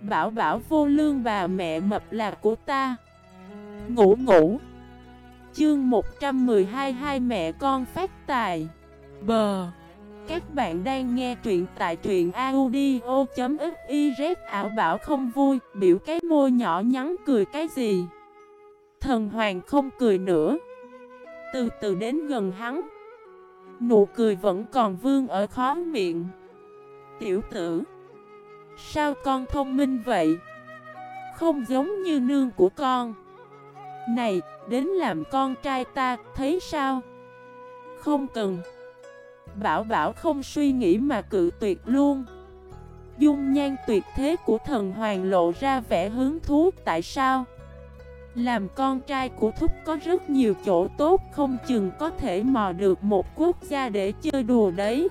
Bảo bảo vô lương bà mẹ mập là của ta. Ngủ ngủ. Chương 112 Hai mẹ con phát tài. Bờ. Các bạn đang nghe truyện tại truyện audio.xyz ảo bảo không vui, Biểu cái môi nhỏ nhắn cười cái gì? Thần hoàng không cười nữa. Từ từ đến gần hắn. Nụ cười vẫn còn vương ở khó miệng. Tiểu tử. Sao con thông minh vậy? Không giống như nương của con. Này, đến làm con trai ta, thấy sao? Không cần. Bảo bảo không suy nghĩ mà cự tuyệt luôn. Dung nhan tuyệt thế của thần hoàng lộ ra vẻ hứng thú, Tại sao? Làm con trai của Thúc có rất nhiều chỗ tốt, không chừng có thể mò được một quốc gia để chơi đùa đấy.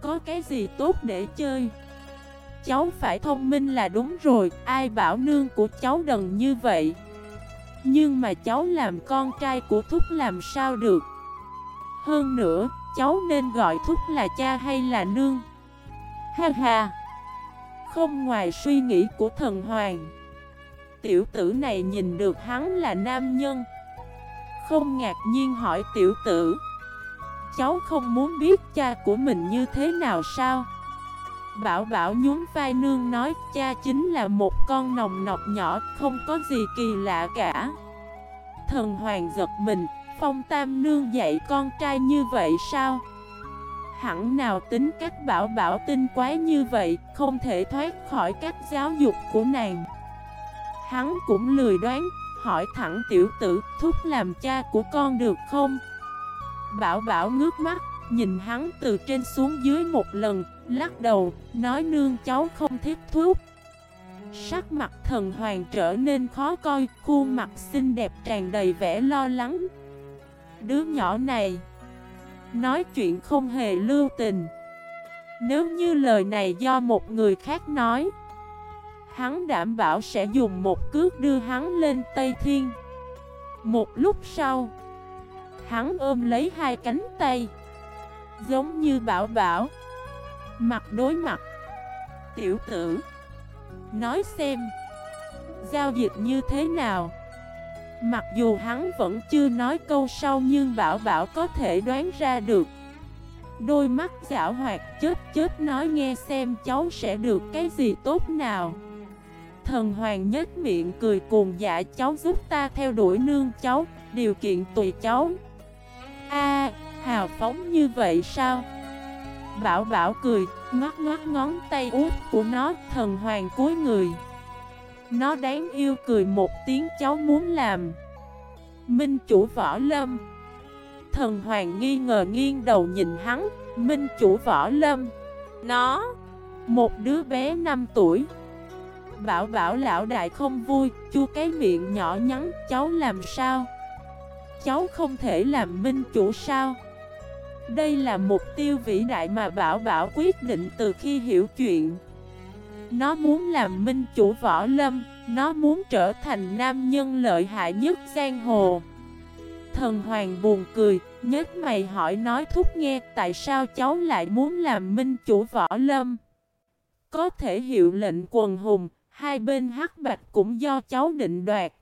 Có cái gì tốt để chơi? Cháu phải thông minh là đúng rồi, ai bảo nương của cháu đần như vậy? Nhưng mà cháu làm con trai của Thúc làm sao được? Hơn nữa, cháu nên gọi Thúc là cha hay là nương? Ha ha! Không ngoài suy nghĩ của thần hoàng. Tiểu tử này nhìn được hắn là nam nhân. Không ngạc nhiên hỏi tiểu tử Cháu không muốn biết cha của mình như thế nào sao? Bảo bảo nhún vai nương nói cha chính là một con nồng nọc nhỏ không có gì kỳ lạ cả. Thần hoàng giật mình Phong tam nương dạy con trai như vậy sao? Hẳn nào tính cách bảo bảo tinh quái như vậy Không thể thoát khỏi cách giáo dục của nàng. Hắn cũng lười đoán, hỏi thẳng tiểu tử, thúc làm cha của con được không? Bảo bảo ngước mắt, nhìn hắn từ trên xuống dưới một lần, lắc đầu, nói nương cháu không thiết thuốc. Sắc mặt thần hoàng trở nên khó coi, khuôn mặt xinh đẹp tràn đầy vẻ lo lắng. Đứa nhỏ này, nói chuyện không hề lưu tình. Nếu như lời này do một người khác nói, Hắn đảm bảo sẽ dùng một cước đưa hắn lên Tây Thiên Một lúc sau Hắn ôm lấy hai cánh tay Giống như bảo bảo Mặt đối mặt Tiểu tử Nói xem Giao dịch như thế nào Mặc dù hắn vẫn chưa nói câu sau Nhưng bảo bảo có thể đoán ra được Đôi mắt giả hoạt chết chết nói nghe xem cháu sẽ được cái gì tốt nào Thần hoàng nhếch miệng cười cùng dạ cháu giúp ta theo đuổi nương cháu, điều kiện tùy cháu. A, hào phóng như vậy sao? Bảo bảo cười, ngót ngót ngón tay út của nó, thần hoàng cúi người. Nó đáng yêu cười một tiếng cháu muốn làm. Minh chủ võ lâm. Thần hoàng nghi ngờ nghiêng đầu nhìn hắn, Minh chủ võ lâm. Nó, một đứa bé 5 tuổi. Bảo bảo lão đại không vui, chu cái miệng nhỏ nhắn, cháu làm sao? Cháu không thể làm minh chủ sao? Đây là mục tiêu vĩ đại mà Bảo Bảo quyết định từ khi hiểu chuyện. Nó muốn làm minh chủ võ lâm Nó muốn trở thành nam nhân lợi hại nhất giang hồ. Thần Hoàng buồn cười, nhất mày hỏi nói thúc nghe Tại sao cháu lại muốn làm minh chủ võ lâm? Có thể hiệu lệnh quần hùng Hai bên hắc bạch cũng do cháu định đoạt.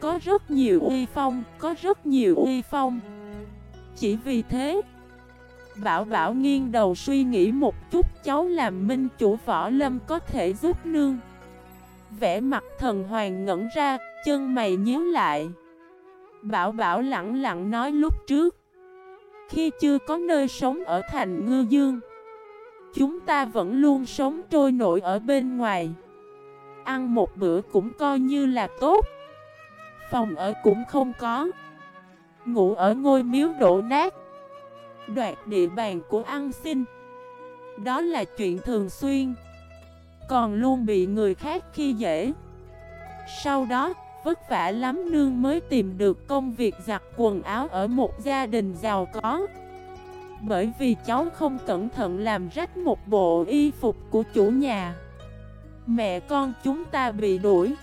Có rất nhiều uy phong, có rất nhiều uy phong. Chỉ vì thế Bảo Bảo nghiêng đầu suy nghĩ một chút cháu làm minh chủ võ lâm có thể giúp nương. Vẽ mặt thần hoàng ngẩn ra, chân mày nhíu lại. Bảo Bảo lặng lặng nói lúc trước Khi chưa có nơi sống ở thành ngư dương Chúng ta vẫn luôn sống trôi nổi ở bên ngoài. Ăn một bữa cũng coi như là tốt Phòng ở cũng không có. Ngủ ở ngôi miếu đổ nát. Đoạt địa bàn của ăn xin. Đó là chuyện thường xuyên. Còn luôn bị người khác khi dễ. Sau đó, vất vả lắm nương mới tìm được công việc giặt quần áo ở một gia đình giàu có. Bởi vì cháu không cẩn thận làm rách một bộ y phục của chủ nhà. Mẹ con chúng ta bị đuổi.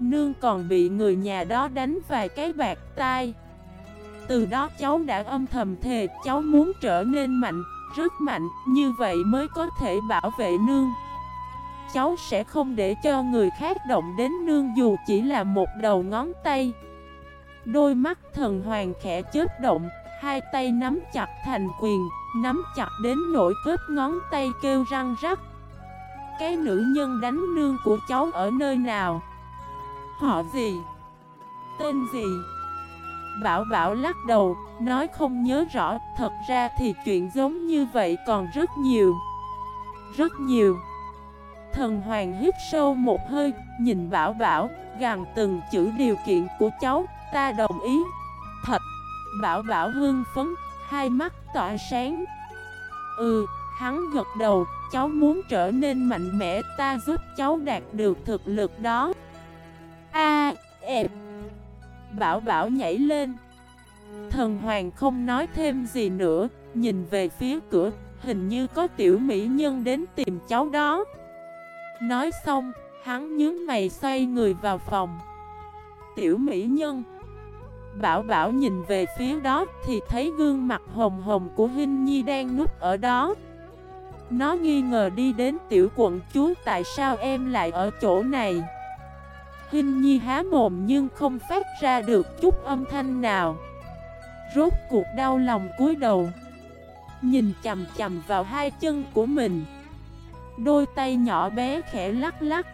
Nương còn bị người nhà đó đánh vài cái bạc tai. Từ đó cháu đã âm thầm thề cháu muốn trở nên mạnh, rất mạnh Như vậy mới có thể bảo vệ nương. Cháu sẽ không để cho người khác động đến nương dù chỉ là một đầu ngón tay. Đôi mắt thần hoàng khẽ chớp động Hai tay nắm chặt thành quyền Nắm chặt đến nỗi kết ngón tay kêu răng rắc. Cái nữ nhân đánh nương của cháu ở nơi nào? Họ gì? Tên gì? Bảo Bảo lắc đầu, nói không nhớ rõ, thật ra thì chuyện giống như vậy còn rất nhiều. Rất nhiều. Thần Hoàng hít sâu một hơi, nhìn Bảo Bảo, gằn từng chữ điều kiện của cháu, ta đồng ý. Thật, Bảo Bảo hương phấn, hai mắt tỏa sáng. Ừ, hắn gật đầu, cháu muốn trở nên mạnh mẽ, ta giúp cháu đạt được thực lực đó. A, à, Bảo Bảo nhảy lên. Thần Hoàng không nói thêm gì nữa, Nhìn về phía cửa, Hình như có tiểu mỹ nhân đến tìm cháu đó. Nói xong, Hắn nhướng mày xoay người vào phòng. Tiểu mỹ nhân. Bảo Bảo nhìn về phía đó Thì thấy gương mặt hồng hồng của Hinh Nhi đang núp ở đó. Nó nghi ngờ đi đến tiểu quận chúa Tại sao em lại ở chỗ này? Hinh Nhi há mồm nhưng không phát ra được chút âm thanh nào. Rốt cuộc đau lòng cúi đầu, Nhìn chầm chầm vào hai chân của mình. Đôi tay nhỏ bé khẽ lắc lắc.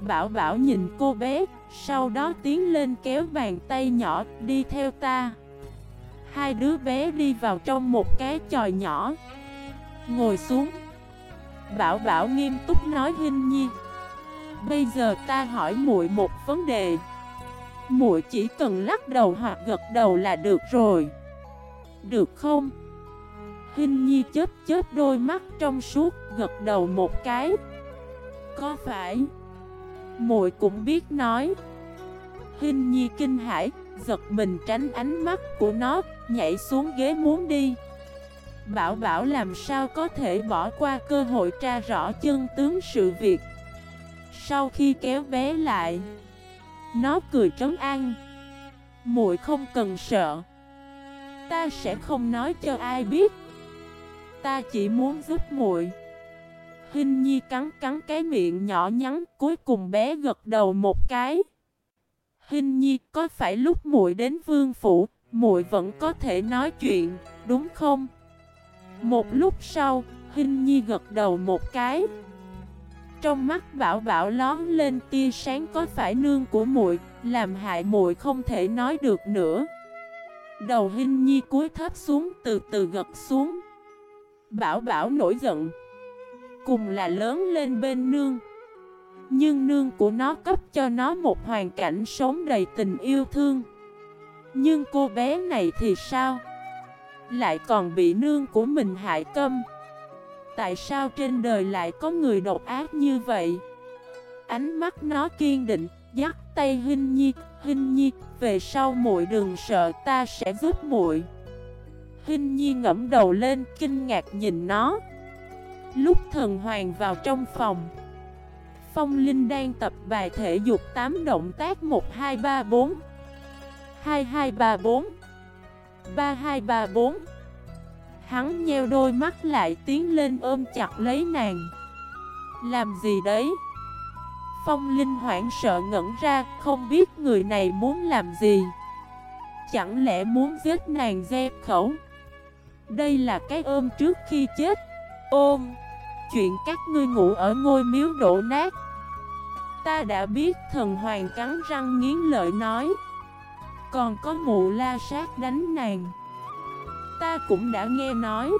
Bảo bảo nhìn cô bé, Sau đó tiến lên kéo bàn tay nhỏ Đi theo ta. Hai đứa bé đi vào trong một cái tròi nhỏ. Ngồi xuống. Bảo bảo nghiêm túc nói Hinh Nhi. Bây giờ ta hỏi muội một vấn đề. Muội chỉ cần lắc đầu hoặc gật đầu là được rồi. Được không? Hình nhi chớp chớp đôi mắt trong suốt, gật đầu một cái. Có phải? muội cũng biết nói. Hình nhi kinh hãi, Giật mình tránh ánh mắt của nó, Nhảy xuống ghế muốn đi. Bảo bảo làm sao có thể bỏ qua cơ hội tra rõ chân tướng sự việc sau khi kéo bé lại, Nó cười trấn an. Muội không cần sợ. Ta sẽ không nói cho ai biết. Ta chỉ muốn giúp muội. Hình nhi cắn cắn cái miệng nhỏ nhắn, Cuối cùng bé gật đầu một cái. Hình nhi, có phải lúc muội đến vương phủ, muội vẫn có thể nói chuyện, Đúng không? Một lúc sau Hình nhi gật đầu một cái trong mắt Bảo Bảo lón lên tia sáng có phải nương của muội, làm hại muội không thể nói được nữa. Đầu Hinh Nhi cúi thấp xuống từ từ gật xuống. Bảo Bảo nổi giận. Cùng là lớn lên bên nương. Nhưng nương của nó cấp cho nó một hoàn cảnh sống đầy tình yêu thương. Nhưng cô bé này thì sao? Lại còn bị nương của mình hại câm. Tại sao trên đời lại có người độc ác như vậy? Ánh mắt nó kiên định, dắt tay Hinh Nhi, Hinh Nhi, về sau muội đừng sợ ta sẽ giúp muội. Hinh Nhi ngẫm đầu lên, kinh ngạc nhìn nó. Lúc thần hoàng vào trong phòng, Phong Linh đang tập bài thể dục 8 động tác 1 2 3 4 2 2 3 4 3 2 3 4 Hắn nheo đôi mắt lại tiến lên ôm chặt lấy nàng. Làm gì đấy? Phong Linh hoảng sợ ngẩn ra, Không biết người này muốn làm gì. Chẳng lẽ muốn giết nàng dẹp khẩu? Đây là cái ôm trước khi chết. Ôm. Chuyện các ngươi ngủ ở ngôi miếu đổ nát. Ta đã biết thần hoàng cắn răng nghiến lợi nói. Còn có mụ la sát đánh nàng. Ta cũng đã nghe nói.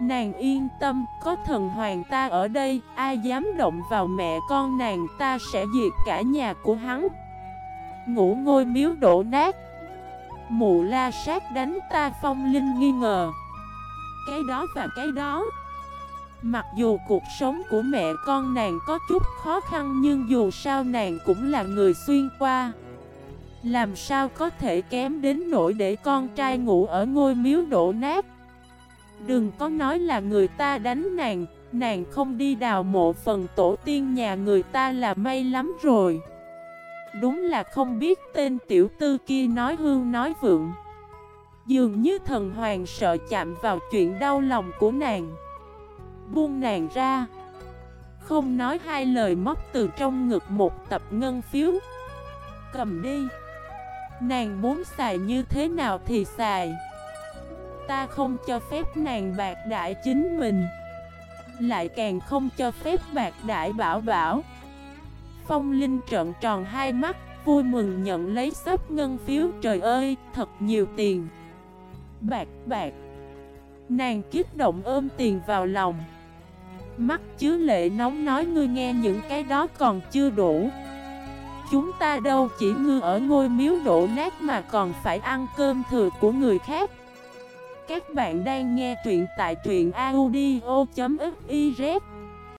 Nàng yên tâm, có thần hoàng ta ở đây, ai dám động vào mẹ con nàng ta sẽ diệt cả nhà của hắn. Ngủ ngôi miếu đổ nát. Mụ la sát đánh ta phong linh nghi ngờ. Cái đó và cái đó. Mặc dù cuộc sống của mẹ con nàng có chút khó khăn Nhưng dù sao nàng cũng là người xuyên qua làm sao có thể kém đến nỗi để con trai ngủ ở ngôi miếu đổ nát? Đừng có nói là người ta đánh nàng Nàng không đi đào mộ phần tổ tiên nhà người ta là may lắm rồi. Đúng là không biết tên tiểu tư kia nói hương nói vượng. Dường như thần hoàng sợ chạm vào chuyện đau lòng của nàng. Buông nàng ra. Không nói hai lời móc từ trong ngực một tập ngân phiếu. Cầm đi. Nàng muốn xài như thế nào thì xài. Ta không cho phép nàng bạc đại chính mình. Lại càng không cho phép bạc đại bảo bảo. Phong Linh trợn tròn hai mắt Vui mừng nhận lấy sắp ngân phiếu. Trời ơi, thật nhiều tiền. Bạc, bạc. Nàng kích động ôm tiền vào lòng. Mắt chứa lệ nóng nói ngươi nghe những cái đó còn chưa đủ. Chúng ta đâu chỉ ngư ở ngôi miếu đổ nát mà còn phải ăn cơm thừa của người khác. Các bạn đang nghe truyện tại truyện audio.fif